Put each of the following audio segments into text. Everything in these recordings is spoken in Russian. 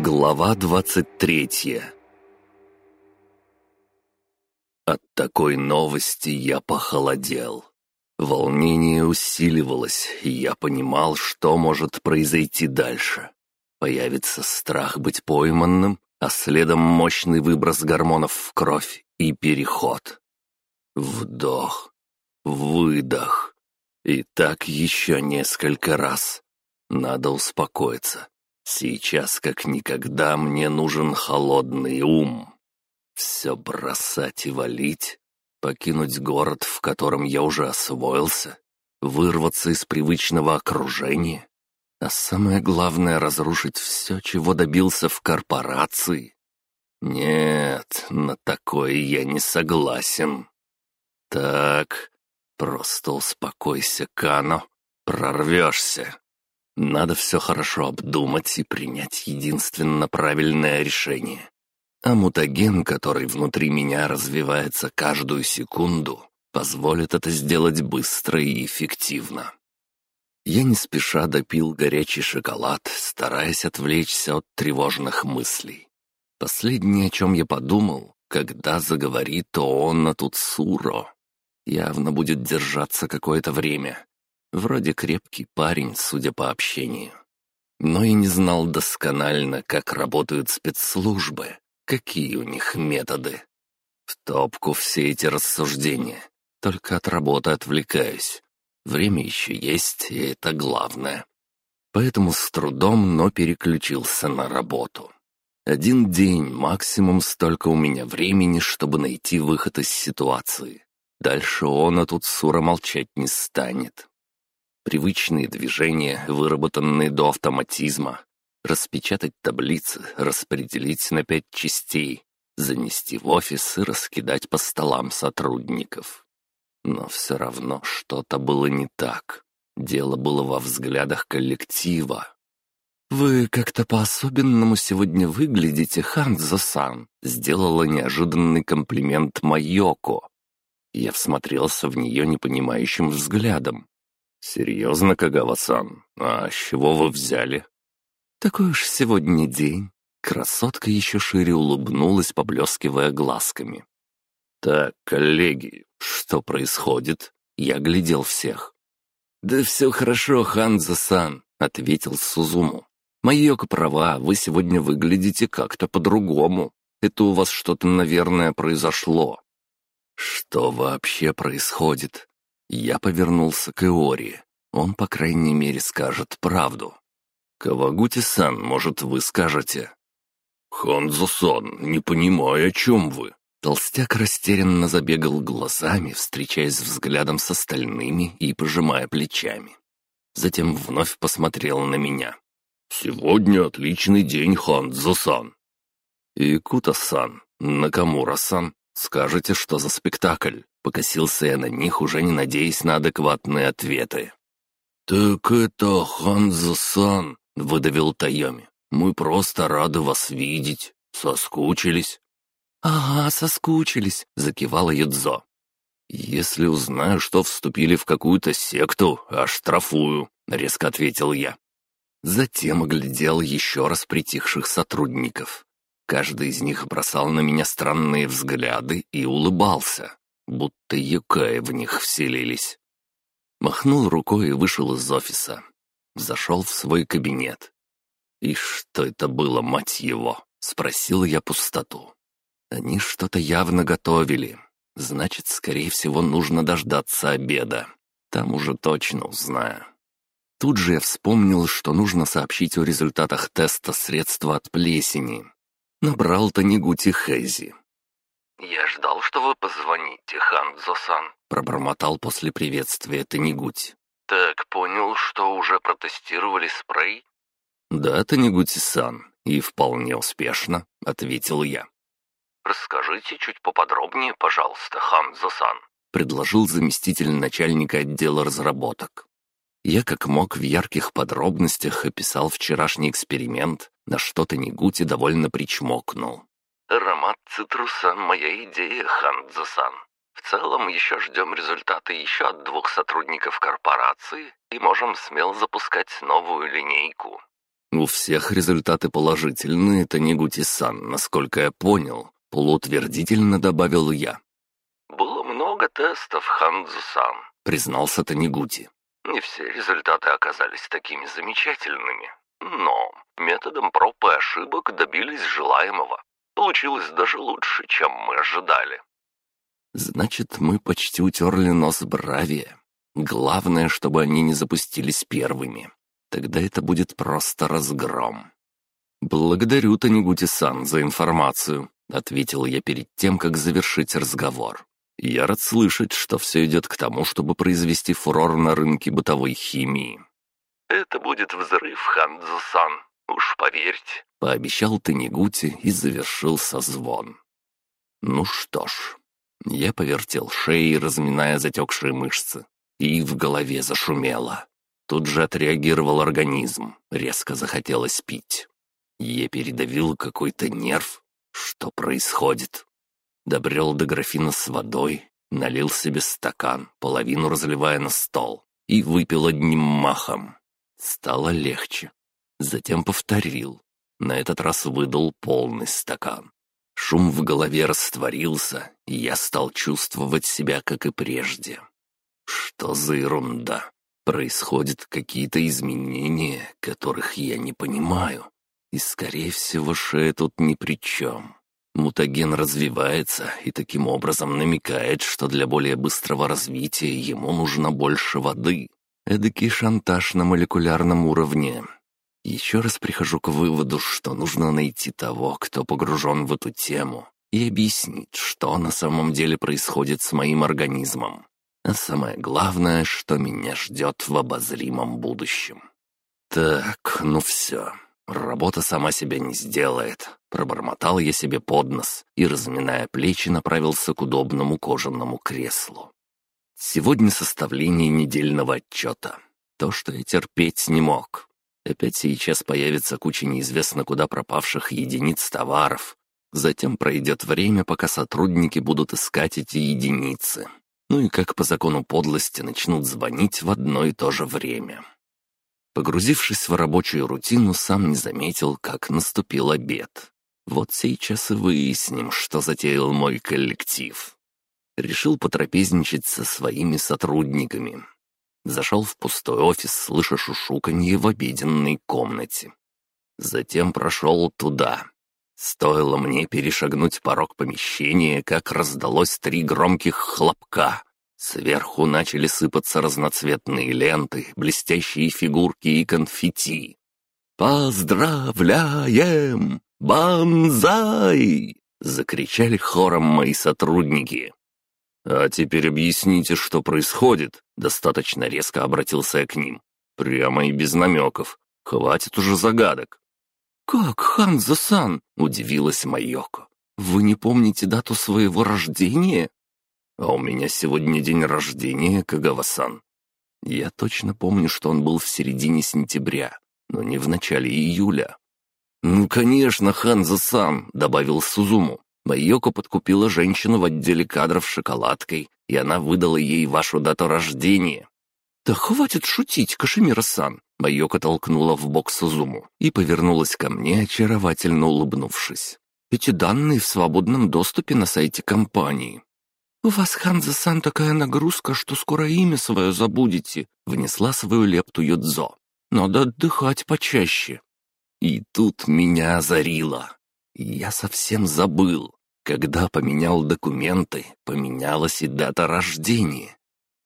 Глава двадцать третья От такой новости я похолодел. Волнение усиливалось, и я понимал, что может произойти дальше. Появится страх быть пойманным, а следом мощный выброс гормонов в кровь и переход. Вдох, выдох. И так еще несколько раз. Надо успокоиться. Сейчас, как никогда, мне нужен холодный ум. Все бросать и валить, покинуть город, в котором я уже освоился, вырваться из привычного окружения, а самое главное — разрушить все, чего добился в корпорации. Нет, на такое я не согласен. Так, просто успокойся, Кано, прорвешься. Надо все хорошо обдумать и принять единственно правильное решение. А мутаген, который внутри меня развивается каждую секунду, позволит это сделать быстро и эффективно. Я не спеша допил горячий шоколад, стараясь отвлечься от тревожных мыслей. Последнее, о чем я подумал, когда заговорит Оонна Туцуро, явно будет держаться какое-то время. Вроде крепкий парень, судя по общению. Но и не знал досконально, как работают спецслужбы, какие у них методы. В топку все эти рассуждения. Только от работы отвлекаюсь. Время еще есть, и это главное. Поэтому с трудом, но переключился на работу. Один день, максимум столько у меня времени, чтобы найти выход из ситуации. Дальше он, а тут Сура молчать не станет. Привычные движения, выработанные до автоматизма. Распечатать таблицы, распределить на пять частей, занести в офис и раскидать по столам сотрудников. Но все равно что-то было не так. Дело было во взглядах коллектива. «Вы как-то по-особенному сегодня выглядите, Ханзо-сан», сделала неожиданный комплимент Майоко, я всмотрелся в нее непонимающим взглядом. «Серьезно, Кагава-сан? А с чего вы взяли?» «Такой уж сегодня день». Красотка еще шире улыбнулась, поблескивая глазками. «Так, коллеги, что происходит?» Я глядел всех. «Да все хорошо, Ханза-сан», — ответил Сузуму. «Майока права, вы сегодня выглядите как-то по-другому. Это у вас что-то, наверное, произошло. Что вообще происходит? Я повернулся к Иори. Он, по крайней мере, скажет правду. Кавагути-сан, может, вы скажете? Хонзо-сан, не понимаю, о чем вы. Толстяк растерянно забегал глазами, встречаясь взглядом с остальными и пожимая плечами. Затем вновь посмотрел на меня. «Сегодня отличный день, Хонзо-сан». «Икута-сан, Накамура-сан, «Скажете, что за спектакль?» Покосился я на них, уже не надеясь на адекватные ответы. «Так это Ханзо-сан», — выдавил Тайоми. «Мы просто рады вас видеть. Соскучились». «Ага, соскучились», — закивала Юдзо. «Если узнаю, что вступили в какую-то секту, оштрафую», — резко ответил я. Затем оглядел еще раз притихших сотрудников. Каждый из них бросал на меня странные взгляды и улыбался, будто юкаи в них вселились. Махнул рукой и вышел из офиса. Зашел в свой кабинет. «И что это было, мать его?» — спросил я пустоту. Они что-то явно готовили. Значит, скорее всего, нужно дождаться обеда. Там уже точно узнаю. Тут же я вспомнил, что нужно сообщить о результатах теста средства от плесени. Набрал Танигути Хэзи. «Я ждал, что вы позвоните, Ханзо-сан», — пробормотал после приветствия Танигути. «Так, понял, что уже протестировали спрей?» «Да, Танигути-сан, и вполне успешно», — ответил я. «Расскажите чуть поподробнее, пожалуйста, Ханзо-сан», — предложил заместитель начальника отдела разработок. Я как мог в ярких подробностях описал вчерашний эксперимент, на что-то Нигути довольно причмокнул. «Аромат цитруса — моя идея, Хандзо-сан. В целом еще ждем результаты еще от двух сотрудников корпорации и можем смело запускать новую линейку». «У всех результаты положительные, Танигути-сан, насколько я понял», — полуутвердительно добавил я. «Было много тестов, Ханзу-сан», — признался Танигути. «Не все результаты оказались такими замечательными, но методом проб и ошибок добились желаемого. Получилось даже лучше, чем мы ожидали». «Значит, мы почти утерли нос Бравия. Главное, чтобы они не запустились первыми. Тогда это будет просто разгром. «Благодарю, Танигути-сан, за информацию», — ответил я перед тем, как завершить разговор. «Я рад слышать, что все идет к тому, чтобы произвести фурор на рынке бытовой химии». «Это будет взрыв, Хандзо-сан, уж поверьте», — пообещал Танигути и завершил созвон. «Ну что ж». Я повертел шеей, разминая затекшие мышцы, и в голове зашумело. Тут же отреагировал организм, резко захотелось пить. Я передавил какой-то нерв. Что происходит? Добрел до графина с водой, налил себе стакан, половину разливая на стол, и выпил одним махом. Стало легче. Затем повторил. На этот раз выдал полный стакан. Шум в голове растворился, и я стал чувствовать себя, как и прежде. Что за ерунда? Происходят какие-то изменения, которых я не понимаю. И, скорее всего, Шея тут ни при чем. Мутаген развивается и таким образом намекает, что для более быстрого развития ему нужно больше воды. Эдакий шантаж на молекулярном уровне. Еще раз прихожу к выводу, что нужно найти того, кто погружен в эту тему, и объяснить, что на самом деле происходит с моим организмом. А самое главное, что меня ждет в обозримом будущем. Так, ну все. Работа сама себя не сделает. Пробормотал я себе под нос и, разминая плечи, направился к удобному кожаному креслу. Сегодня составление недельного отчета. То, что я терпеть не мог. Опять сейчас появится куча неизвестно куда пропавших единиц товаров. Затем пройдет время, пока сотрудники будут искать эти единицы ну и как по закону подлости начнут звонить в одно и то же время. Погрузившись в рабочую рутину, сам не заметил, как наступил обед. Вот сейчас и выясним, что затеял мой коллектив. Решил потрапезничать со своими сотрудниками. Зашел в пустой офис, слыша шушуканье в обеденной комнате. Затем прошел туда, Стоило мне перешагнуть порог помещения, как раздалось три громких хлопка. Сверху начали сыпаться разноцветные ленты, блестящие фигурки и конфетти. «Поздравляем! Банзай!» — закричали хором мои сотрудники. «А теперь объясните, что происходит», — достаточно резко обратился я к ним. Прямо и без намеков. Хватит уже загадок. «Как, Ханзо-сан?» — удивилась Майоко. «Вы не помните дату своего рождения?» «А у меня сегодня день рождения, Кагава-сан. Я точно помню, что он был в середине сентября, но не в начале июля». «Ну, конечно, Ханзо-сан», — добавил Сузуму. Майоко подкупила женщину в отделе кадров шоколадкой, и она выдала ей вашу дату рождения. «Да хватит шутить, Кашемира-сан!» Майока толкнула в бок Сузуму и повернулась ко мне, очаровательно улыбнувшись. «Эти данные в свободном доступе на сайте компании». «У вас, Ханза-сан, такая нагрузка, что скоро имя свое забудете», — внесла свою лепту Юдзо. «Надо отдыхать почаще». И тут меня озарило. Я совсем забыл. Когда поменял документы, поменялась и дата рождения.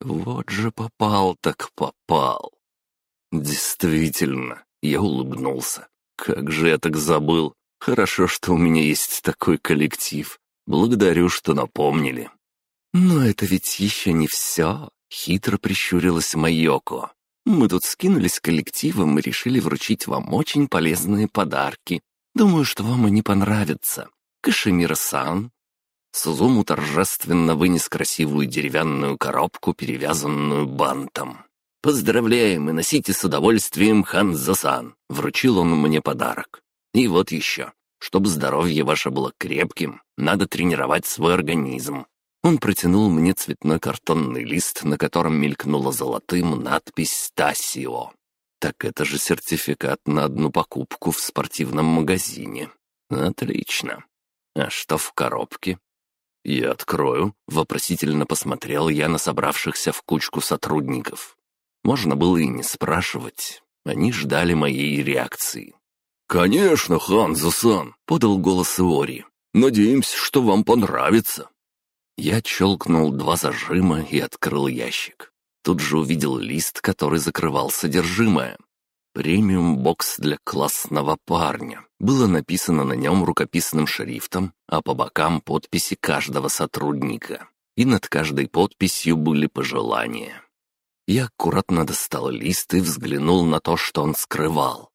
Вот же попал так попал. Действительно, я улыбнулся. Как же я так забыл. Хорошо, что у меня есть такой коллектив. Благодарю, что напомнили. Но это ведь еще не все. Хитро прищурилась Майоко. Мы тут скинулись коллективом и решили вручить вам очень полезные подарки. Думаю, что вам они понравятся. Кашемира-сан, Сузуму торжественно вынес красивую деревянную коробку, перевязанную бантом. «Поздравляем и носите с удовольствием, Ханзасан!» — вручил он мне подарок. «И вот еще. Чтобы здоровье ваше было крепким, надо тренировать свой организм». Он протянул мне цветной картонный лист, на котором мелькнула золотым надпись «Стасио». Так это же сертификат на одну покупку в спортивном магазине. Отлично. А что в коробке? Я открою. Вопросительно посмотрел я на собравшихся в кучку сотрудников. Можно было и не спрашивать. Они ждали моей реакции. «Конечно, Ханзо-сан!» — подал голос Иори. «Надеемся, что вам понравится». Я щелкнул два зажима и открыл ящик. Тут же увидел лист, который закрывал содержимое. «Премиум-бокс для классного парня». Было написано на нем рукописным шрифтом, а по бокам подписи каждого сотрудника. И над каждой подписью были пожелания. Я аккуратно достал лист и взглянул на то, что он скрывал.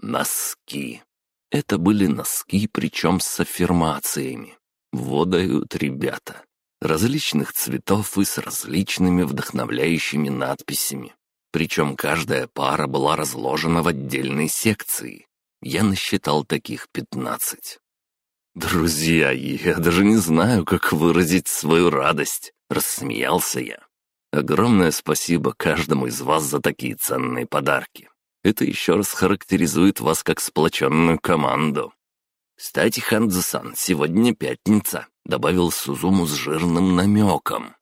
Носки. Это были носки, причем с аффирмациями. Водают ребята различных цветов и с различными вдохновляющими надписями. Причем каждая пара была разложена в отдельной секции. Я насчитал таких пятнадцать. «Друзья, я даже не знаю, как выразить свою радость», — рассмеялся я. «Огромное спасибо каждому из вас за такие ценные подарки. Это еще раз характеризует вас как сплоченную команду. «Кстати, Хандзасан, сегодня пятница», — добавил Сузуму с жирным намеком.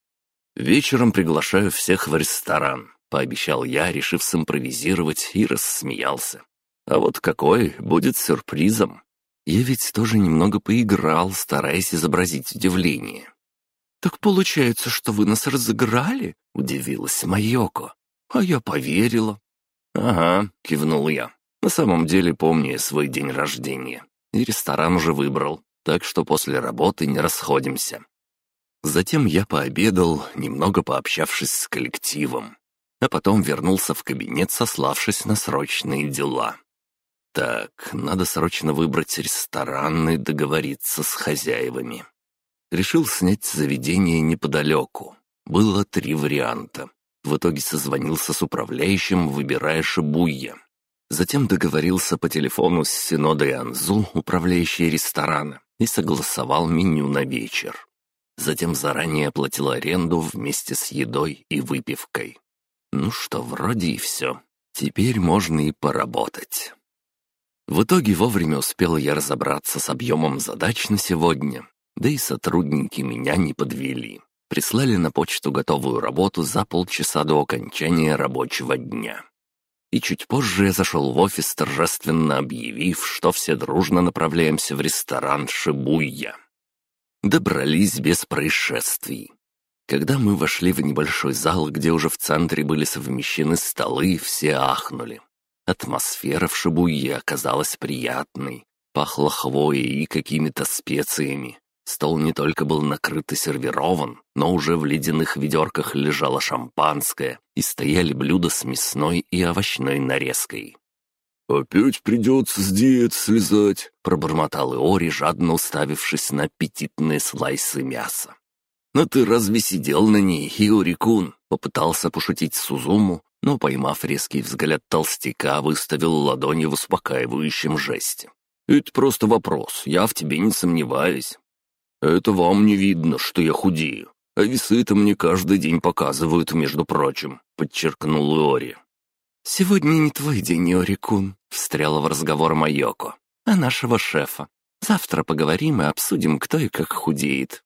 «Вечером приглашаю всех в ресторан», — пообещал я, решив симпровизировать, и рассмеялся. «А вот какой будет сюрпризом?» Я ведь тоже немного поиграл, стараясь изобразить удивление. «Так получается, что вы нас разыграли?» — удивилась Майоко. «А я поверила». «Ага», — кивнул я. «На самом деле помню свой день рождения и ресторан уже выбрал, так что после работы не расходимся. Затем я пообедал, немного пообщавшись с коллективом, а потом вернулся в кабинет, сославшись на срочные дела. Так, надо срочно выбрать ресторан и договориться с хозяевами. Решил снять заведение неподалеку. Было три варианта. В итоге созвонился с управляющим, выбирая Шибуя. Затем договорился по телефону с Синодой Анзу, управляющей ресторана, и согласовал меню на вечер. Затем заранее оплатил аренду вместе с едой и выпивкой. Ну что, вроде и все. Теперь можно и поработать. В итоге вовремя успел я разобраться с объемом задач на сегодня, да и сотрудники меня не подвели. Прислали на почту готовую работу за полчаса до окончания рабочего дня. И чуть позже я зашел в офис, торжественно объявив, что все дружно направляемся в ресторан «Шибуя». Добрались без происшествий. Когда мы вошли в небольшой зал, где уже в центре были совмещены столы, все ахнули. Атмосфера в Шибуе оказалась приятной. Пахло хвоей и какими-то специями. Стол не только был накрыт и сервирован, но уже в ледяных ведерках лежало шампанское и стояли блюда с мясной и овощной нарезкой. «Опять придется с диет слезать», — пробормотал Иори, жадно уставившись на аппетитные слайсы мяса. «Но ты разве сидел на ней, Иори-кун?» — попытался пошутить Сузуму, но, поймав резкий взгляд толстяка, выставил ладони в успокаивающем жесте. «Это просто вопрос, я в тебе не сомневаюсь. «Это вам не видно, что я худею. А весы-то мне каждый день показывают, между прочим», — подчеркнул Иори. «Сегодня не твой день, Иори-кун», — встряла в разговор Майоко, — «а нашего шефа. Завтра поговорим и обсудим, кто и как худеет».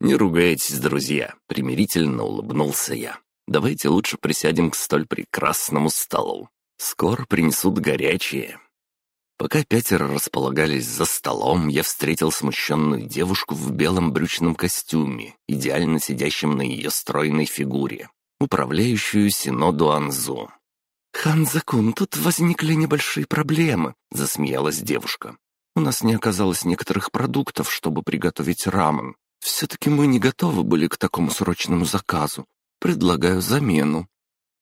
«Не ругайтесь, друзья», — примирительно улыбнулся я. «Давайте лучше присядем к столь прекрасному столу. Скоро принесут горячее». Пока пятеро располагались за столом, я встретил смущенную девушку в белом брючном костюме, идеально сидящем на ее стройной фигуре, управляющую Синоду Анзу. «Ханзакун, тут возникли небольшие проблемы», — засмеялась девушка. «У нас не оказалось некоторых продуктов, чтобы приготовить рамен. Все-таки мы не готовы были к такому срочному заказу. Предлагаю замену».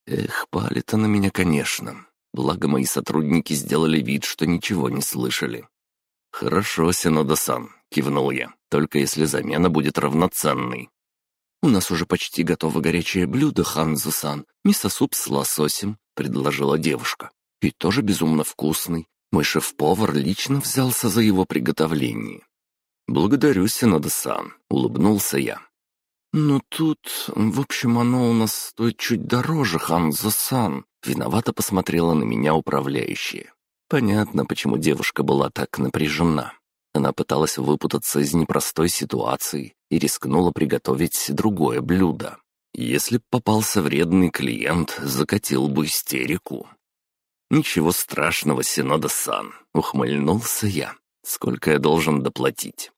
Эх, палит она меня, конечно. Благо, мои сотрудники сделали вид, что ничего не слышали. «Хорошо, Синода-сан», — кивнул я, — «только если замена будет равноценной». «У нас уже почти готово горячее блюдо, Ханзу-сан, мисо-суп с лососем», — предложила девушка. «И тоже безумно вкусный. Мой шеф-повар лично взялся за его приготовление». «Благодарю, Синода-сан», — улыбнулся я. «Ну тут, в общем, оно у нас стоит чуть дороже, Ханзо-сан», виновато посмотрела на меня управляющая. Понятно, почему девушка была так напряжена. Она пыталась выпутаться из непростой ситуации и рискнула приготовить другое блюдо. Если б попался вредный клиент, закатил бы истерику. «Ничего страшного, Синода-сан», — ухмыльнулся я. «Сколько я должен доплатить?»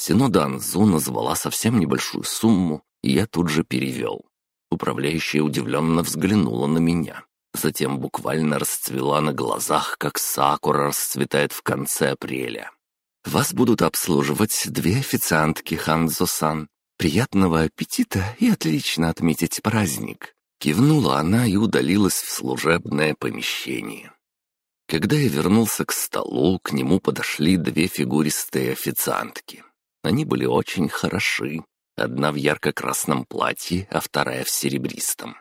Синода Анзу назвала совсем небольшую сумму, и я тут же перевел. Управляющая удивленно взглянула на меня. Затем буквально расцвела на глазах, как сакура расцветает в конце апреля. «Вас будут обслуживать две официантки, Ханзо-сан. Приятного аппетита и отлично отметить праздник!» Кивнула она и удалилась в служебное помещение. Когда я вернулся к столу, к нему подошли две фигуристые официантки. Они были очень хороши. Одна в ярко-красном платье, а вторая в серебристом.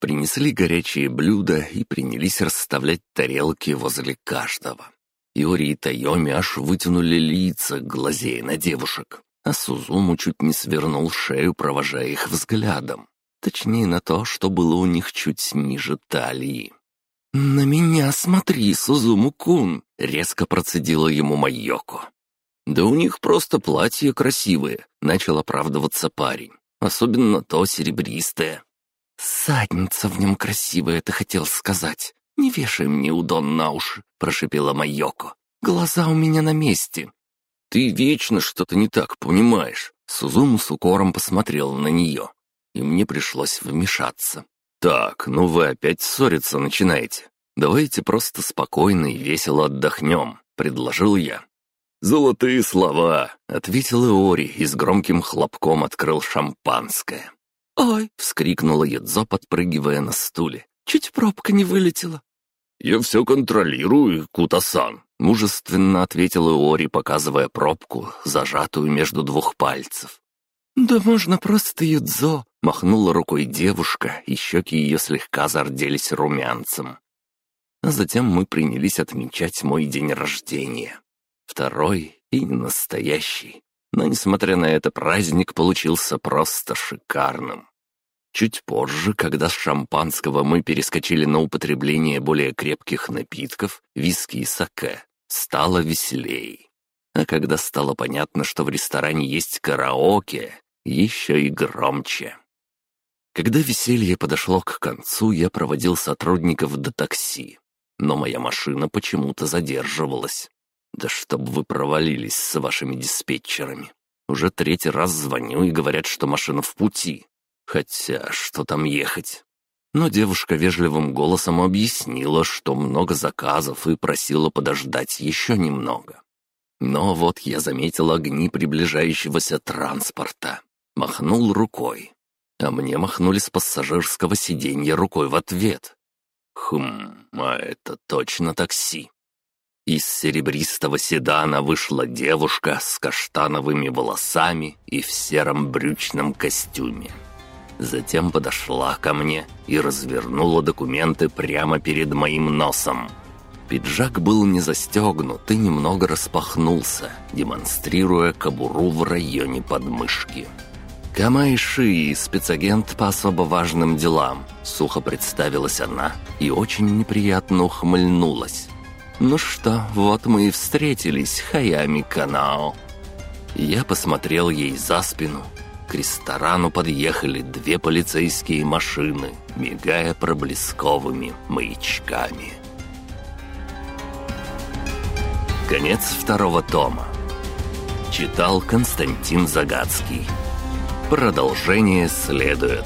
Принесли горячие блюда и принялись расставлять тарелки возле каждого. Иори и Тайоми аж вытянули лица, глазея на девушек, а Сузуму чуть не свернул шею, провожая их взглядом. Точнее, на то, что было у них чуть ниже талии. «На меня смотри, Сузуму-кун!» — резко процедила ему Майоко. «Да у них просто платья красивые», — начал оправдываться парень. «Особенно то серебристое». «Задница в нем красивая, ты хотел сказать. Не вешай мне удон на уши», — прошипела Майоко. «Глаза у меня на месте». «Ты вечно что-то не так понимаешь». Сузуму с укором посмотрел на нее, и мне пришлось вмешаться. «Так, ну вы опять ссориться начинаете. Давайте просто спокойно и весело отдохнем», — предложил я. «Золотые слова!» — ответил Иори и с громким хлопком открыл шампанское. «Ой!» — вскрикнула Ядзо, подпрыгивая на стуле. «Чуть пробка не вылетела». «Я все контролирую, Кутасан», — мужественно ответил Иори, показывая пробку, зажатую между двух пальцев. «Да можно просто Юдзо!» — махнула рукой девушка, и щеки ее слегка зарделись румянцем. А затем мы принялись отмечать мой день рождения. Второй и настоящий. Но, несмотря на это, праздник получился просто шикарным. Чуть позже, когда с шампанского мы перескочили на употребление более крепких напитков, виски и саке, стало веселей. А когда стало понятно, что в ресторане есть караоке, еще и громче. Когда веселье подошло к концу, я проводил сотрудников до такси, но моя машина почему-то задерживалась. «Да чтоб вы провалились с вашими диспетчерами. Уже третий раз звоню и говорят, что машина в пути. Хотя, что там ехать?» Но девушка вежливым голосом объяснила, что много заказов и просила подождать еще немного. Но вот я заметил огни приближающегося транспорта. Махнул рукой. А мне махнули с пассажирского сиденья рукой в ответ. Хм, а это точно такси. Из серебристого седана вышла девушка с каштановыми волосами и в сером брючном костюме. Затем подошла ко мне и развернула документы прямо перед моим носом. Пиджак был не застегнут и немного распахнулся, демонстрируя кобуру в районе подмышки. «Камайши, спецагент по особо важным делам», — сухо представилась она и очень неприятно ухмыльнулась. «Ну что, вот мы и встретились, Хаями Канао». Я посмотрел ей за спину. К ресторану подъехали две полицейские машины, мигая проблесковыми маячками. Конец второго тома. Читал Константин Загадский. Продолжение следует.